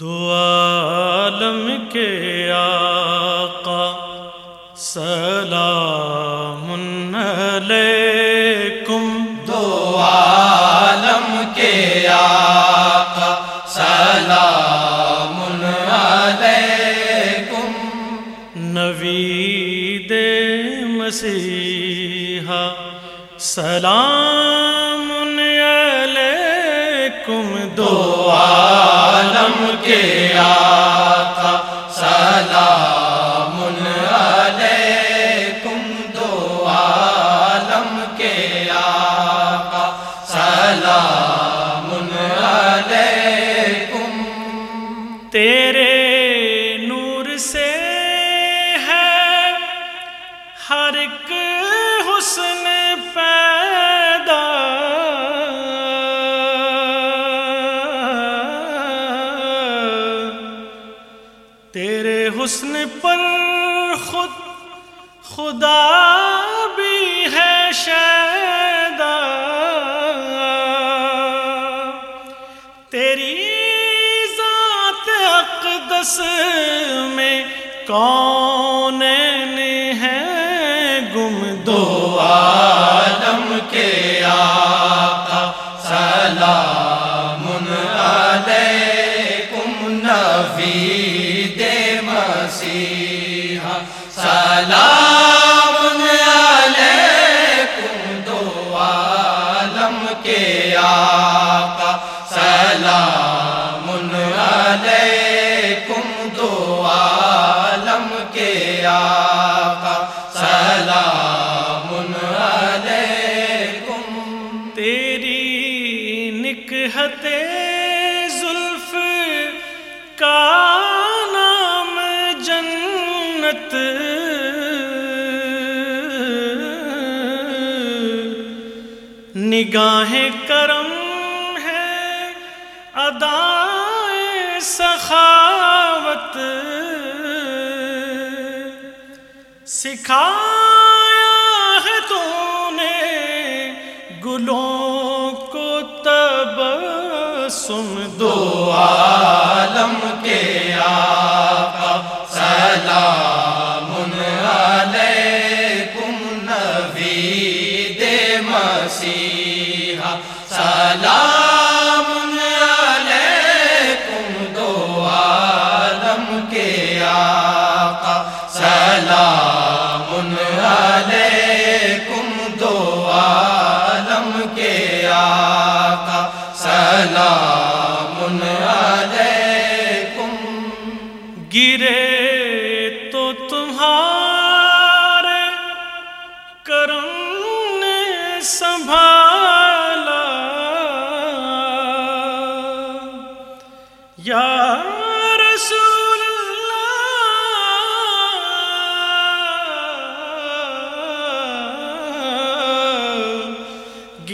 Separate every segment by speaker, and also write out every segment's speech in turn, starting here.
Speaker 1: دو عالم کے آقا سلام علیکم۔
Speaker 2: دو عالم کے آقا سلام علیکم۔
Speaker 1: نوید مسیحا سلام علیکم۔ دو
Speaker 2: عالم کے آقا سلام علیکم دو عالم کے آقا سلام علیکم
Speaker 1: تیرے نور سے ہے ہر ایک حسن کون ہے گم دو
Speaker 2: عالم کے آقا؟ سلام علیکم نوید مسیحا۔ سلام علیکم دو عالم کے آقا۔
Speaker 1: نکہت زلف کا نام جنت۔ نگاہ کرم ہے ادائے سخاوت۔ سکھایا سم دو
Speaker 2: عالم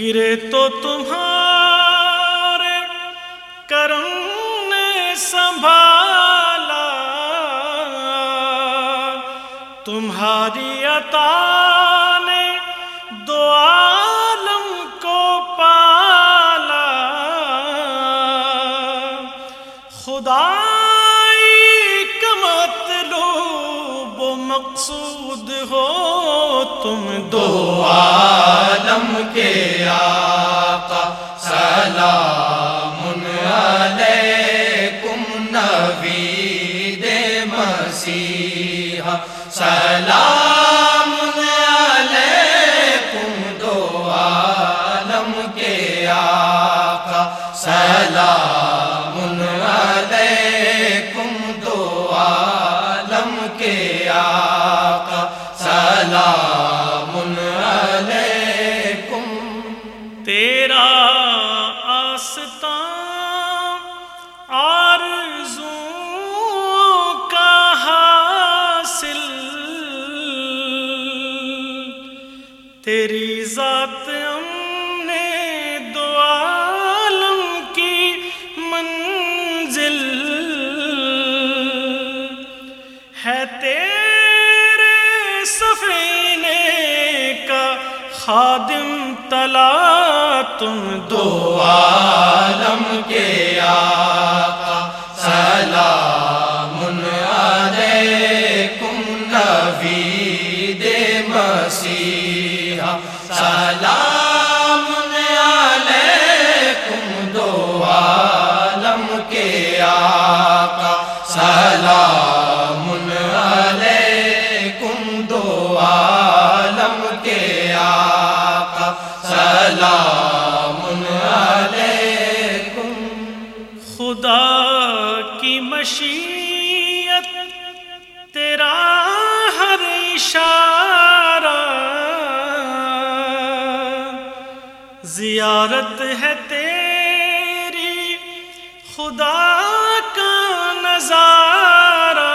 Speaker 1: گرے تو تمہارے کرم نے سنبھالا۔ تمہاری عطا نے دو عالم کو پالا۔ خدائی کا مطلوب مقصود ہو تم دو
Speaker 2: دو عالم۔ کے آقا سلام
Speaker 1: آستان آرزوں کا حاصل۔ تیری ذات ہم نے دو عالم کی منزل۔ ہے تیرے سفینے کا خادم مبتلا تم دو
Speaker 2: عالم کے آقا سلام
Speaker 1: زیارت ہے تیری، خدا کا نظارہ۔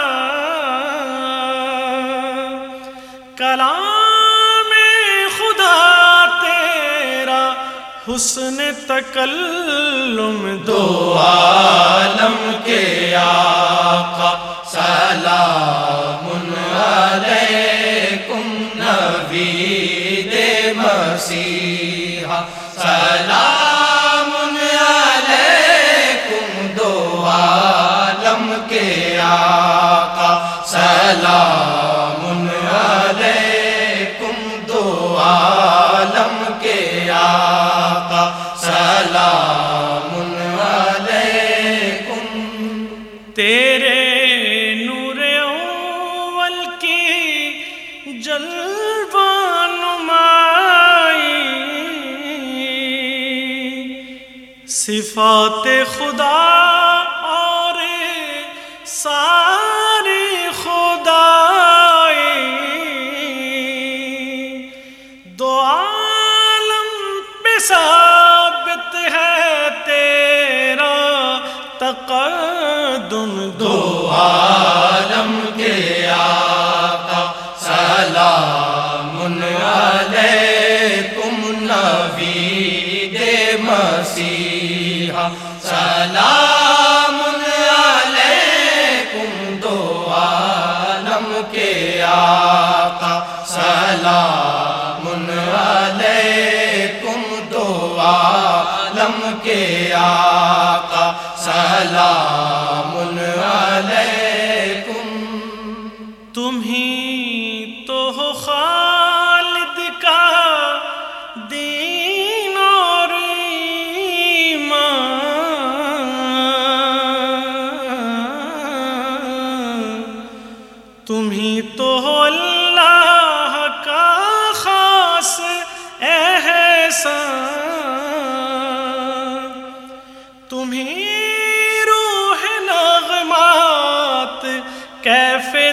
Speaker 1: کلام خدا تیرا، حسن تکلم دو
Speaker 2: عالم کے آقا۔ سلام علیکم نبی دے مسیحا سلام علیکم دو عالم کے آقا۔ سلام علیکم دو عالم کے
Speaker 1: صفات خدا اور ساری خدائی۔ دو عالم پہ ثابت ہے تیرا تقدم دو
Speaker 2: سلام علیکم دو عالم کے آقا، سلام علیکم۔
Speaker 1: تم ہی تو ہو خالد کا دین اور ایمان۔ تم ہی تو ہو اللہ تمہیں روح نغمات
Speaker 2: کیفے